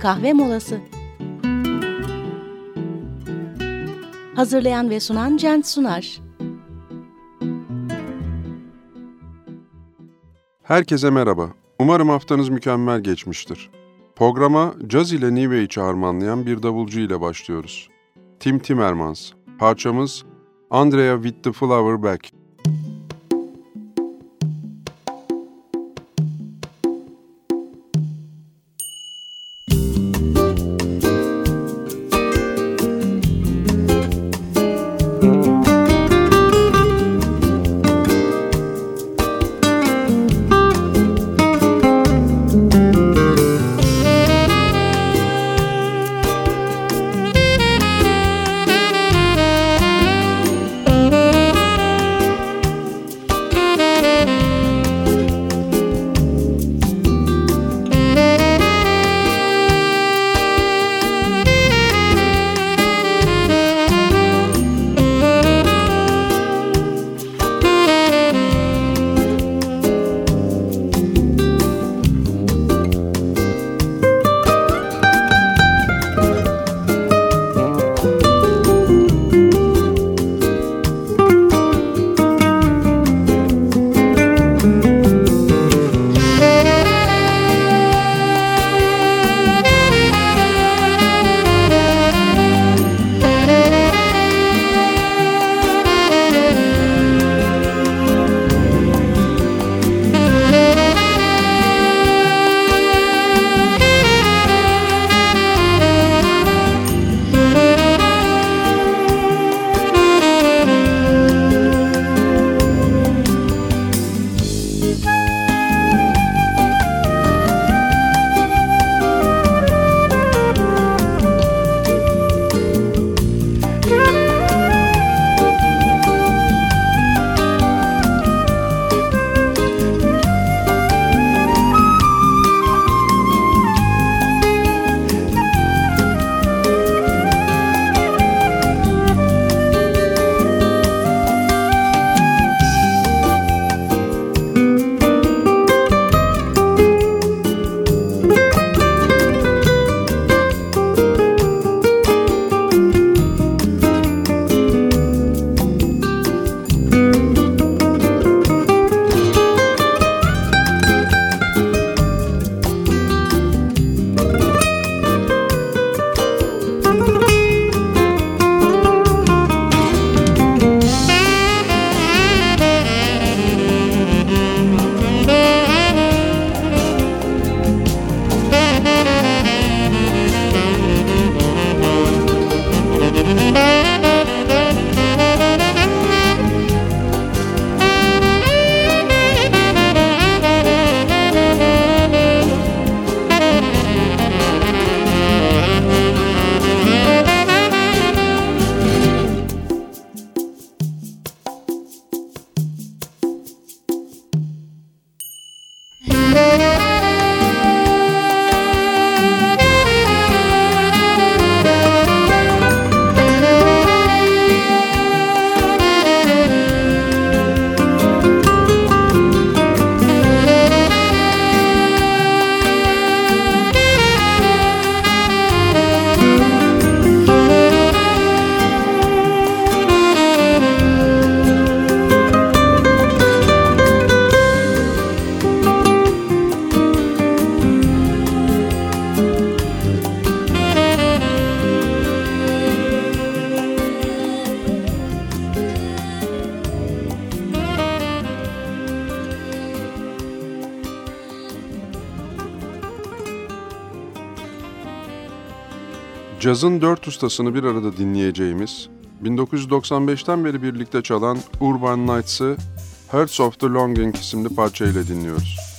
kahve molası. Hazırlayan ve sunan Cent Sunar. Herkese merhaba. Umarım haftanız mükemmel geçmiştir. Programa caz ile New Age'i harmanlayan bir davulcu ile başlıyoruz. Tim Timmermans. Parçamız Andrea with the Flower Back. Cazın dört ustasını bir arada dinleyeceğimiz, 1995'ten beri birlikte çalan Urban Nights'ı Hearts of the Longing isimli parçayla dinliyoruz.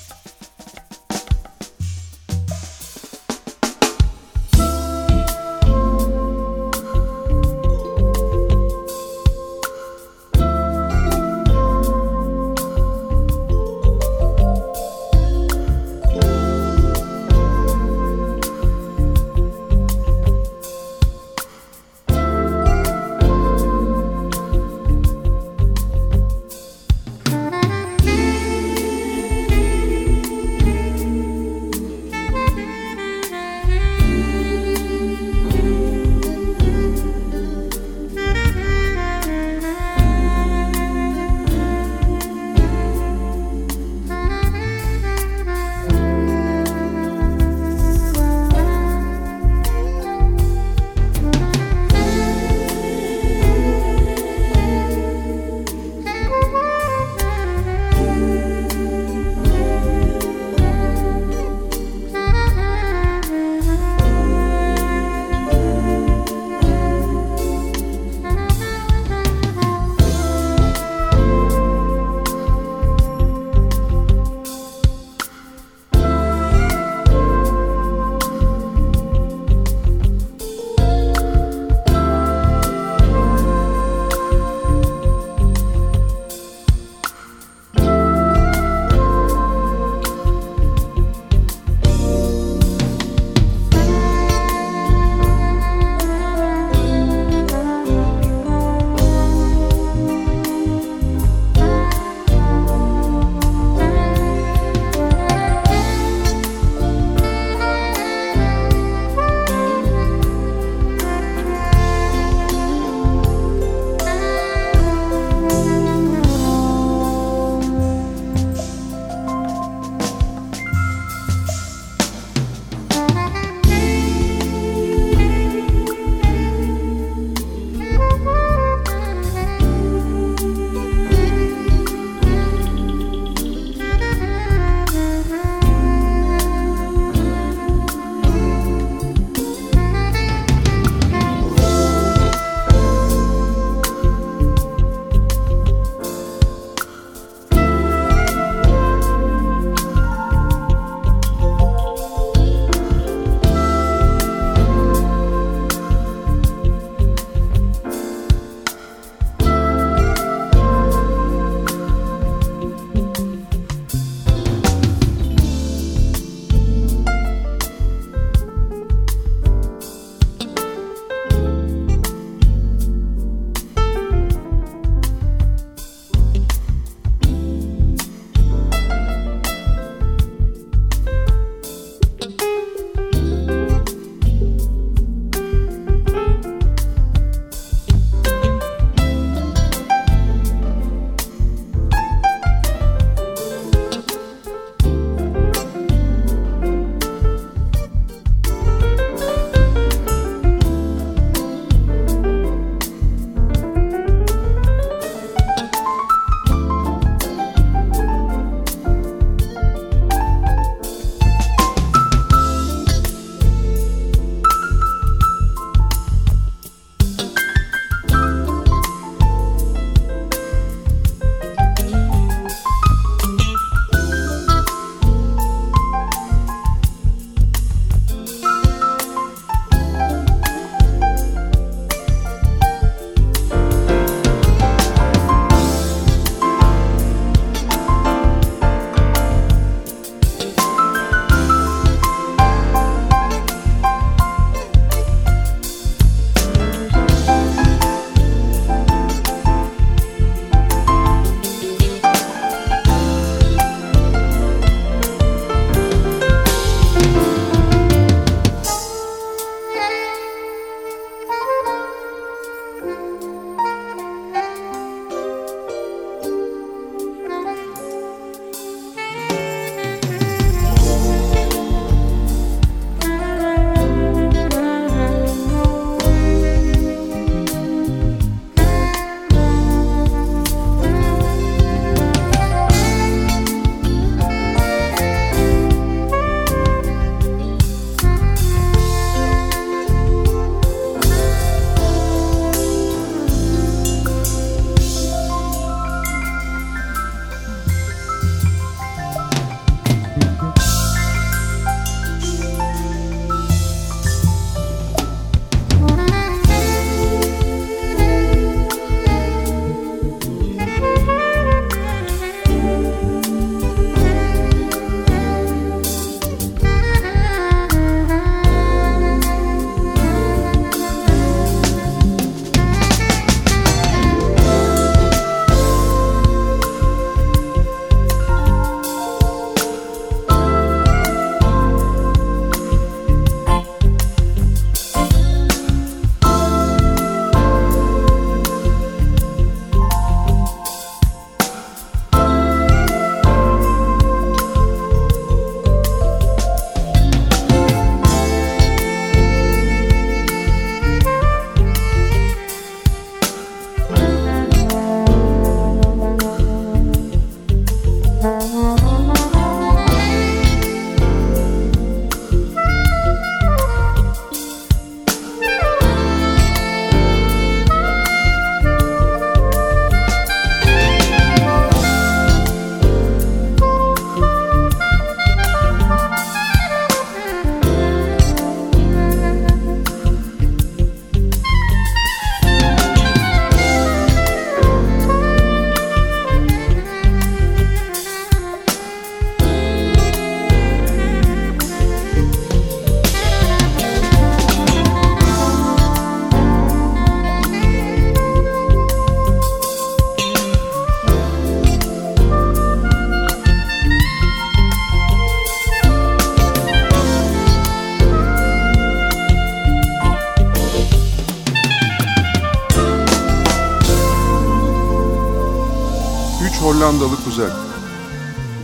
Üç Hollandalı kuzen.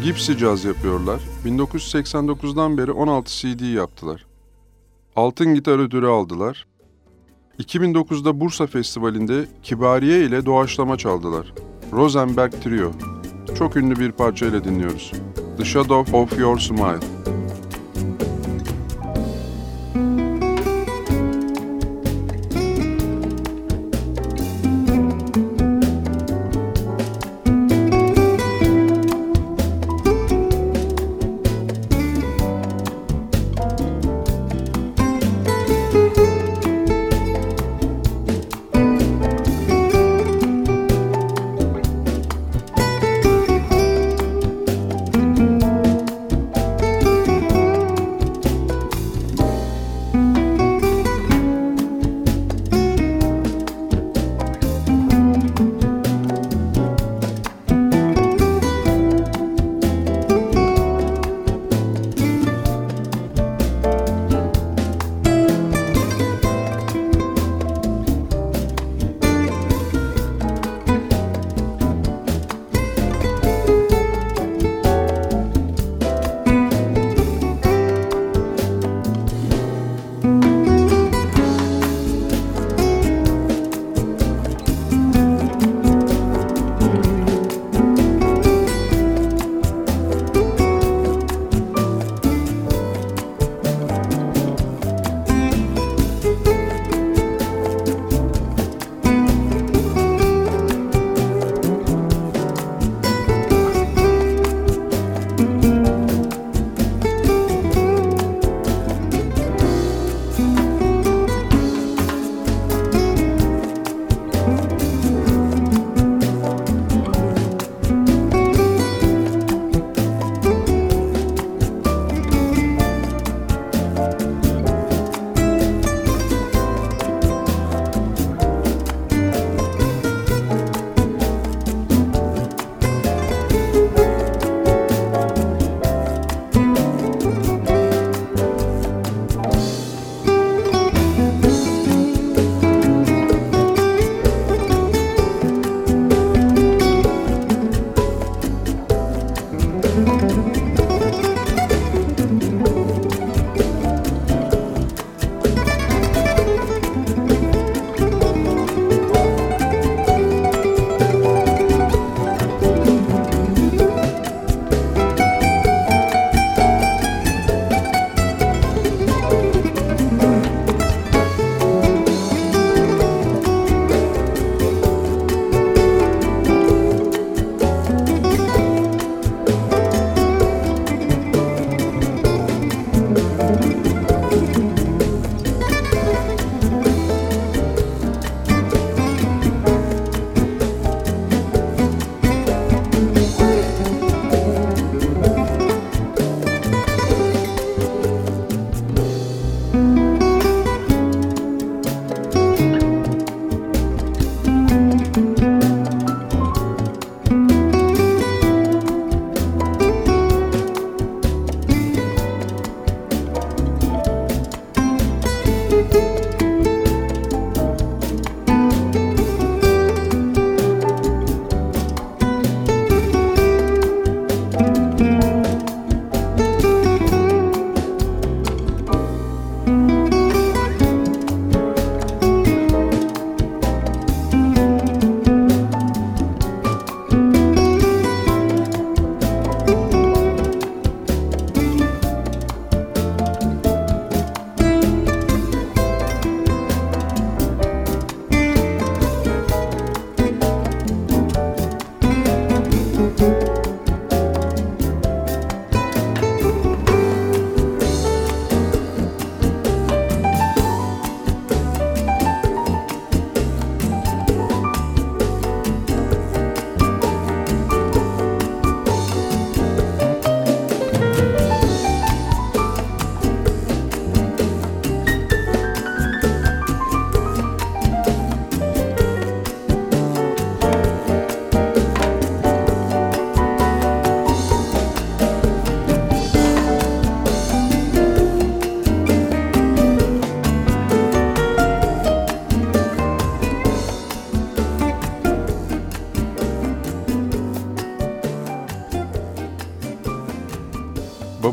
Gypsy caz yapıyorlar. 1989'dan beri 16 CD yaptılar. Altın gitar ödülü aldılar. 2009'da Bursa Festivali'nde Kibariye ile doğaçlama çaldılar. Rosenberg Trio. Çok ünlü bir parçayla dinliyoruz. The Shadow of Your Smile.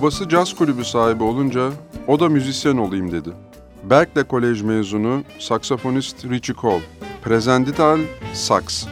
Babası caz kulübü sahibi olunca o da müzisyen olayım dedi. Berkeley Kolej mezunu saksafonist Richie Cole, prezendital saks.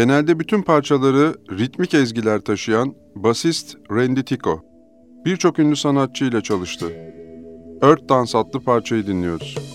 Genelde bütün parçaları ritmik ezgiler taşıyan basist Randy Tico, birçok ünlü sanatçı ile çalıştı. Earth Dance adlı parçayı dinliyoruz.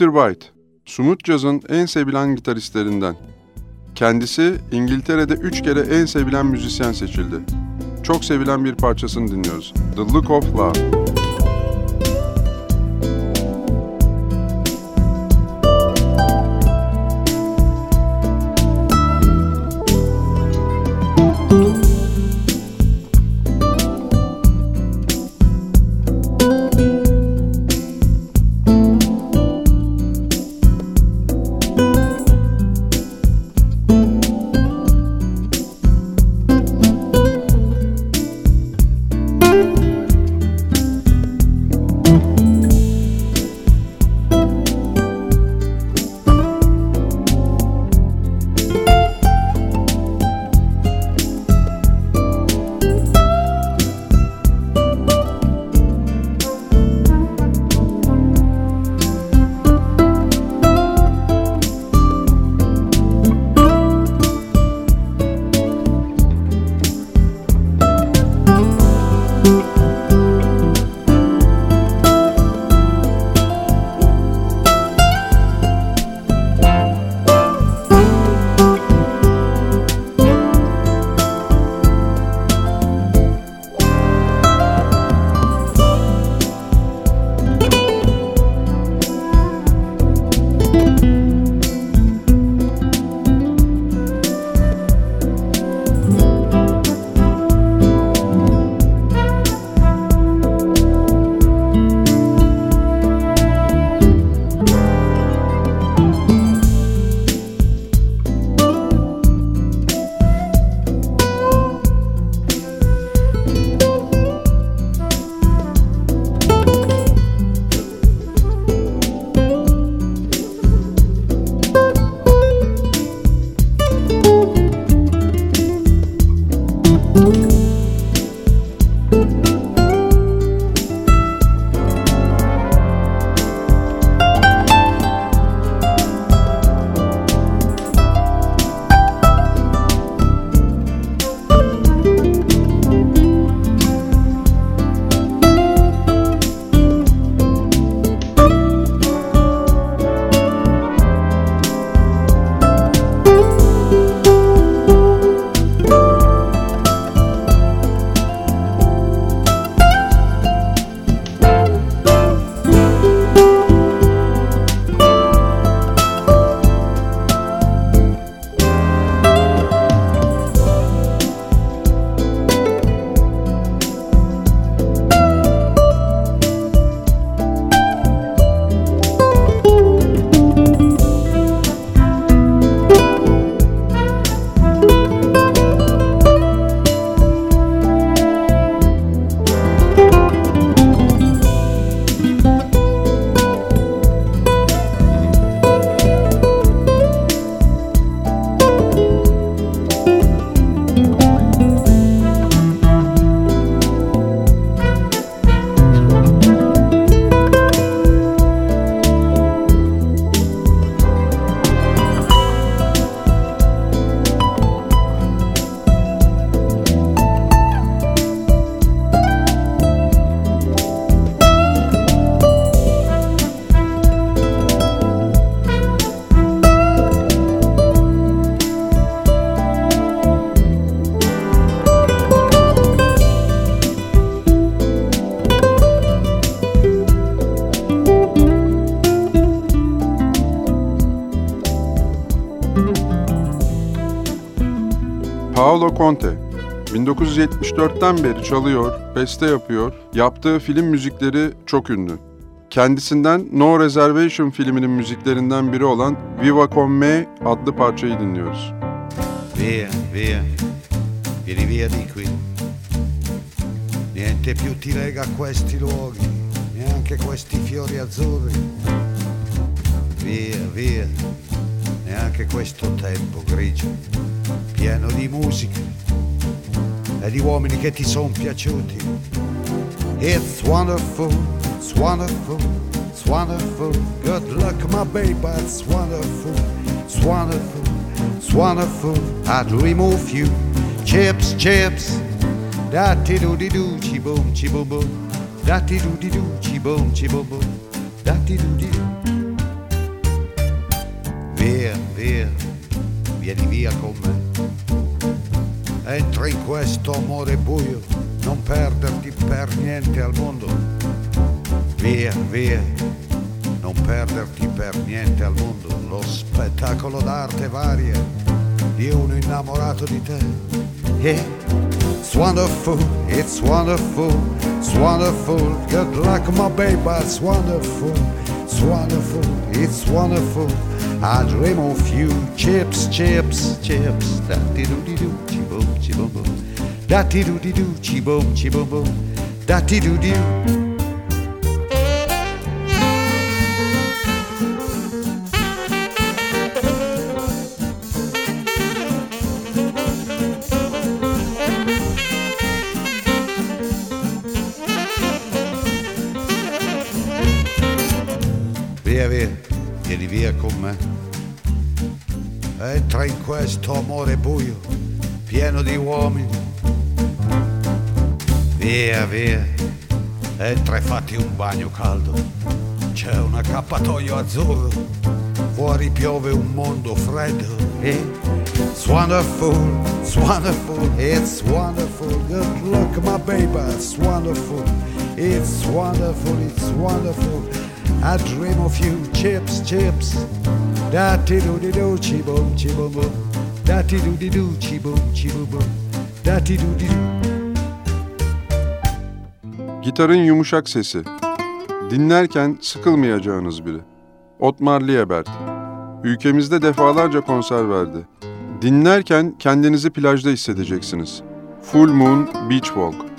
Peter White, Sumut Jazz'ın en sevilen gitaristlerinden. Kendisi İngiltere'de üç kere en sevilen müzisyen seçildi. Çok sevilen bir parçasını dinliyoruz. The Look of Love. Conte 1974'ten beri çalıyor, beste yapıyor, yaptığı film müzikleri çok ünlü. Kendisinden No Reservation filminin müziklerinden biri olan Viva Con Me adlı parçayı dinliyoruz. Via, via, vieni via di qui. Niente più ti lega a questi luoghi, neanche questi fiori azzurri. Via, via, neanche questo tempo grigio pieno di musica e uomini che ti piaciuti. It's wonderful, it's wonderful, it's wonderful. Good luck, my baby, it's wonderful, it's wonderful, it's wonderful. I'd remove you. Chips, chips. Da ti do di do, chi boom, chi boom boom. Da ti do di do, chi boom, chi boom boom. Da ti do di do. Via, via, vieni via con me. Entra in questo amore buio, non perderti per niente al mondo. Via, via, non perderti per niente al mondo. Lo spettacolo d'arte varia di uno innamorato di te. Yeah. It's wonderful, it's wonderful, it's wonderful. Good luck, my baby, it's wonderful, it's wonderful, it's wonderful. I dream of you, chips, chips, chips. Da di do di do, Da di do di do, chi boom, chi boom. Da di do do. Entra e fatti un bagno caldo. C'è un accappatoio azzurro, fuori piove un mondo freddo. Eh? It's wonderful, it's wonderful, it's wonderful. Good luck, my baby, it's wonderful. It's wonderful, it's wonderful. I dream of you, chips, chips. Da ti do di do, chi boom, chi boom boom. Da ti do di do, chi boom, chi boom boom. Da ti do di do. Gitarın yumuşak sesi. Dinlerken sıkılmayacağınız biri. Otmar Liebert. Ülkemizde defalarca konser verdi. Dinlerken kendinizi plajda hissedeceksiniz. Full Moon Beach Walk.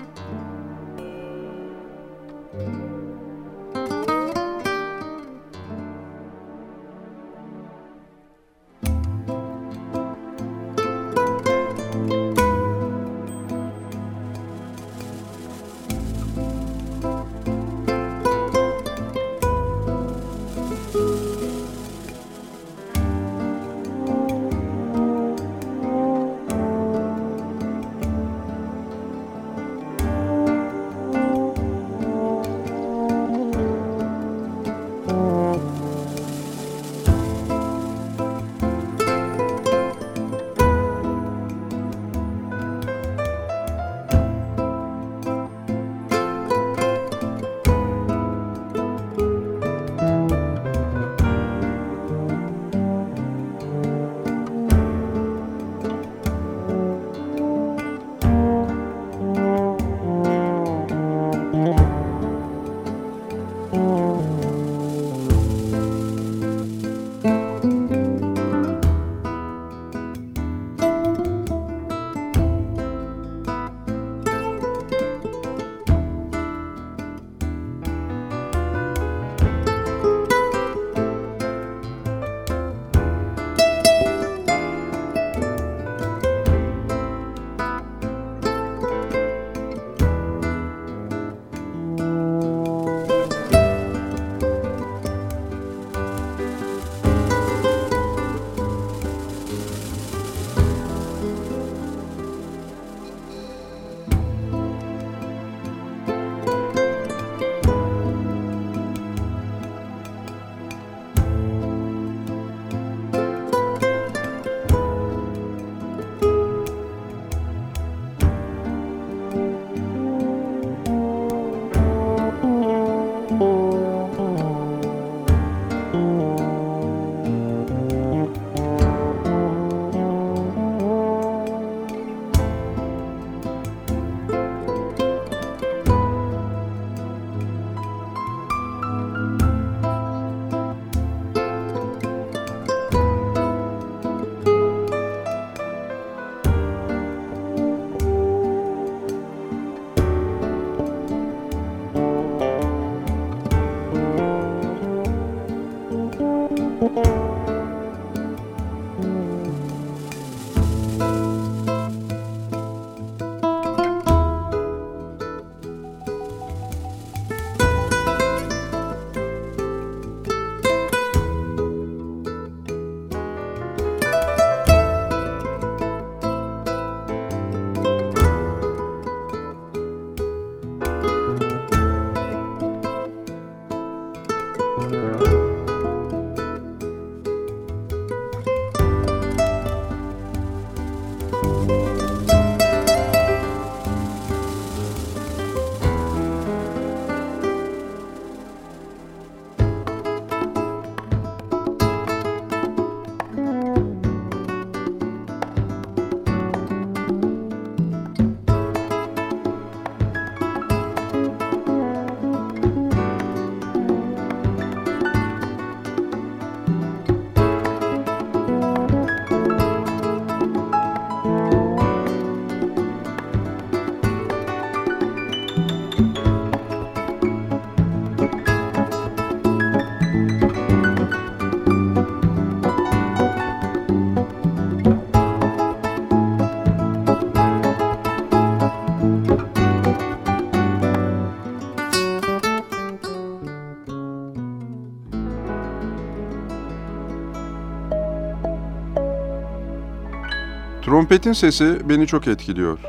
Trompetin sesi beni çok etkiliyor.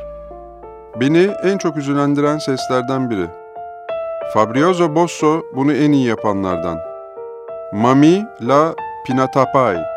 Beni en çok üzülendiren seslerden biri. Fabrizio Bosso bunu en iyi yapanlardan. Mami la Pinatapai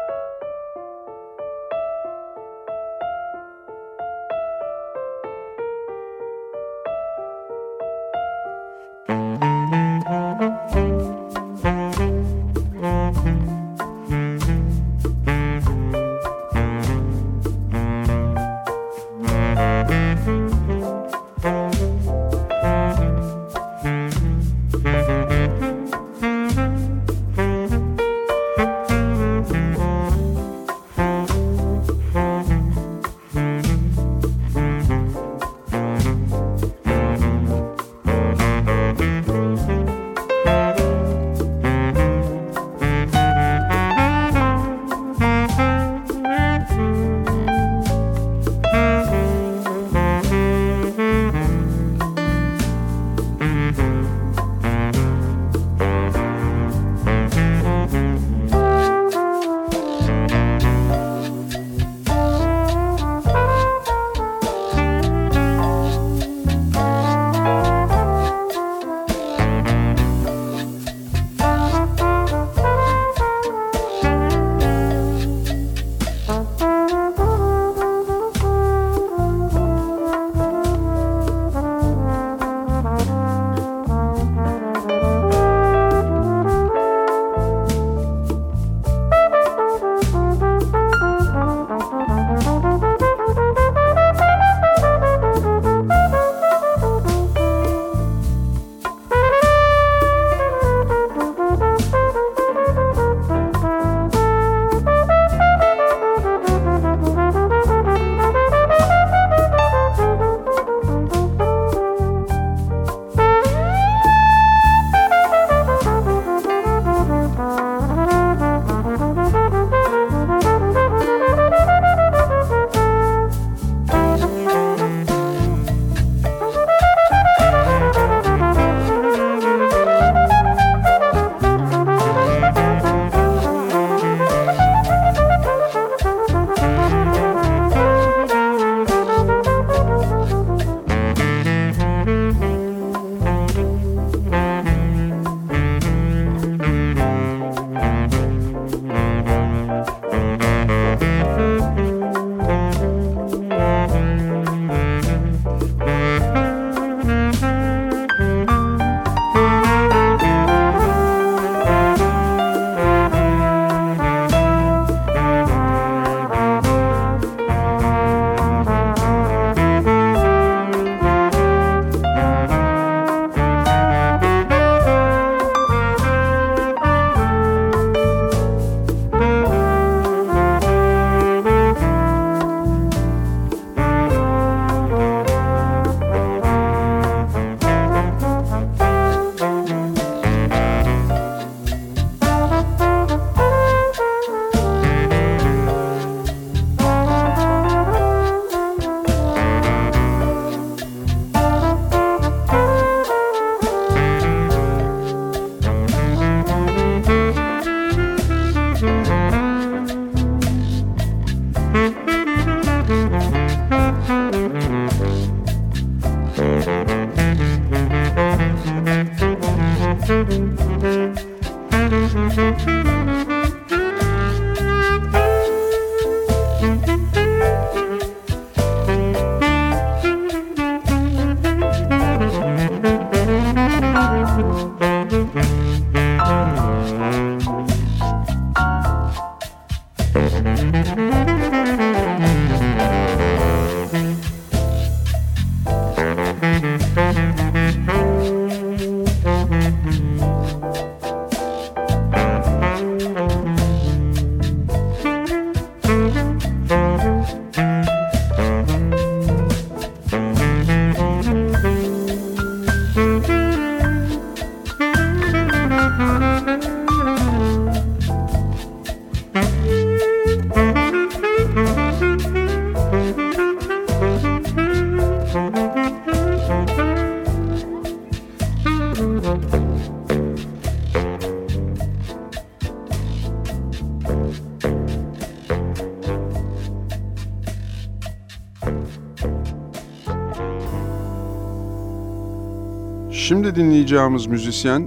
Şimdi dinleyeceğimiz müzisyen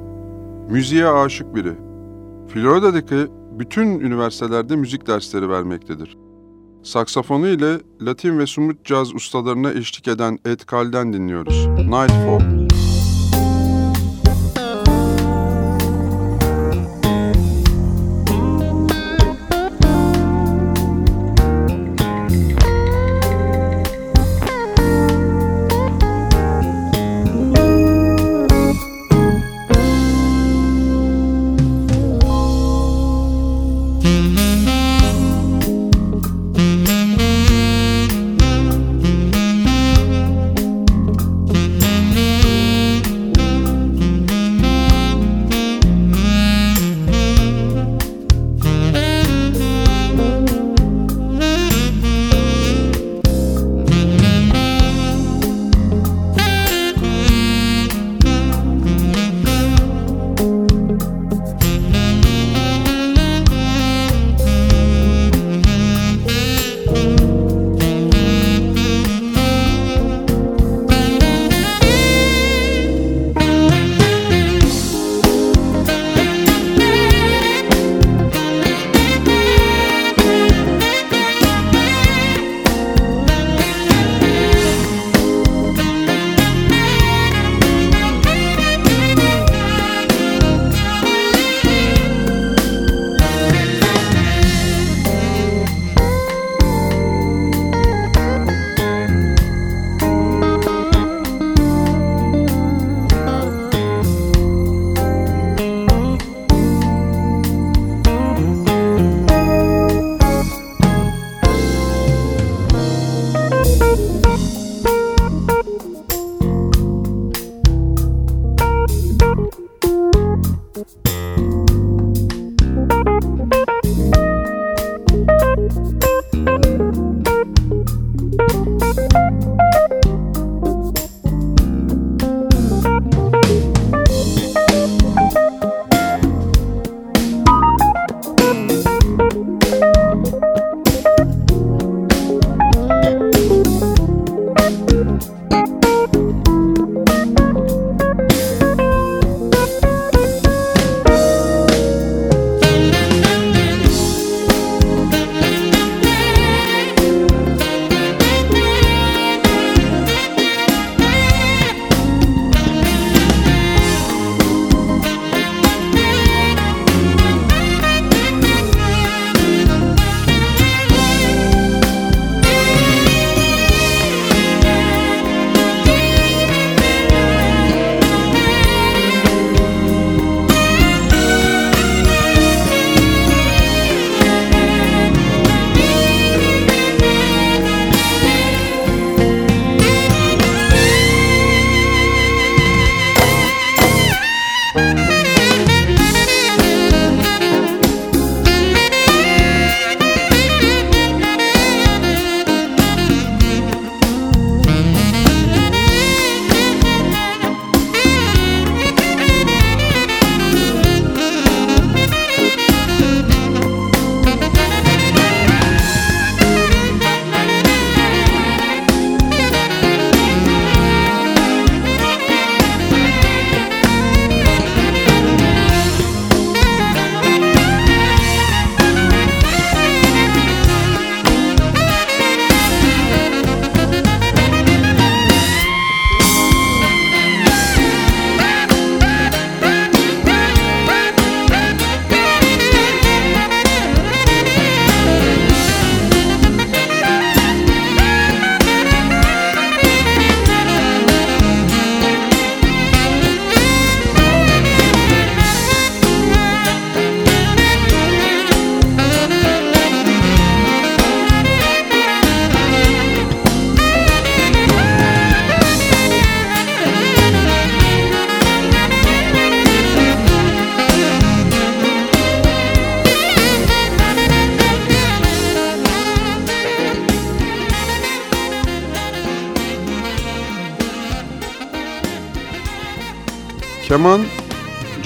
müziğe aşık biri. Florida'daki bütün üniversitelerde müzik dersleri vermektedir. Saksafonu ile Latin ve Sumut caz ustalarına eşlik eden Ed Kal'den dinliyoruz. Nightfall.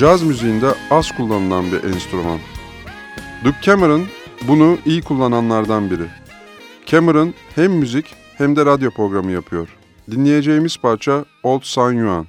Caz müziğinde az kullanılan bir enstrüman. Duke Cameron bunu iyi kullananlardan biri. Cameron hem müzik hem de radyo programı yapıyor. Dinleyeceğimiz parça Old San Juan.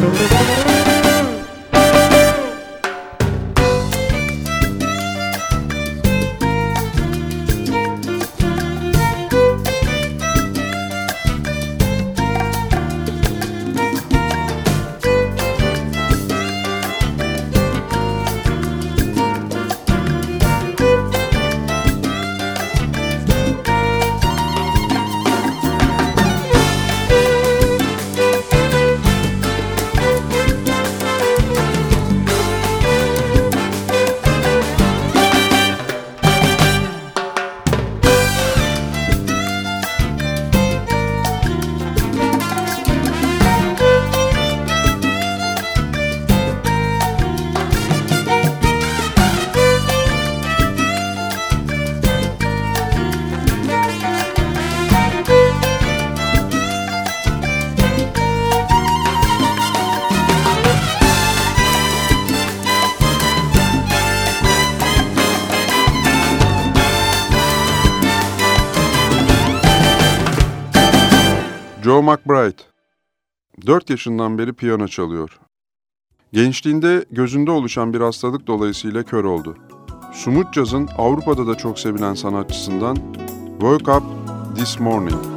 We'll be. 4 yaşından beri piyano çalıyor. Gençliğinde gözünde oluşan bir hastalık dolayısıyla kör oldu. Sumut Caz'ın Avrupa'da da çok sevilen sanatçısından Woke Up This Morning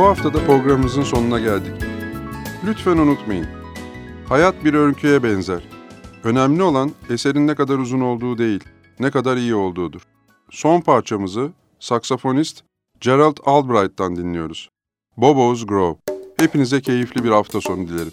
haftada programımızın sonuna geldik. Lütfen unutmayın. Hayat bir öyküye benzer. Önemli olan eserin ne kadar uzun olduğu değil, ne kadar iyi olduğudur. Son parçamızı saksafonist Gerald Albright'tan dinliyoruz. Bobo's Grove. Hepinize keyifli bir hafta sonu dilerim.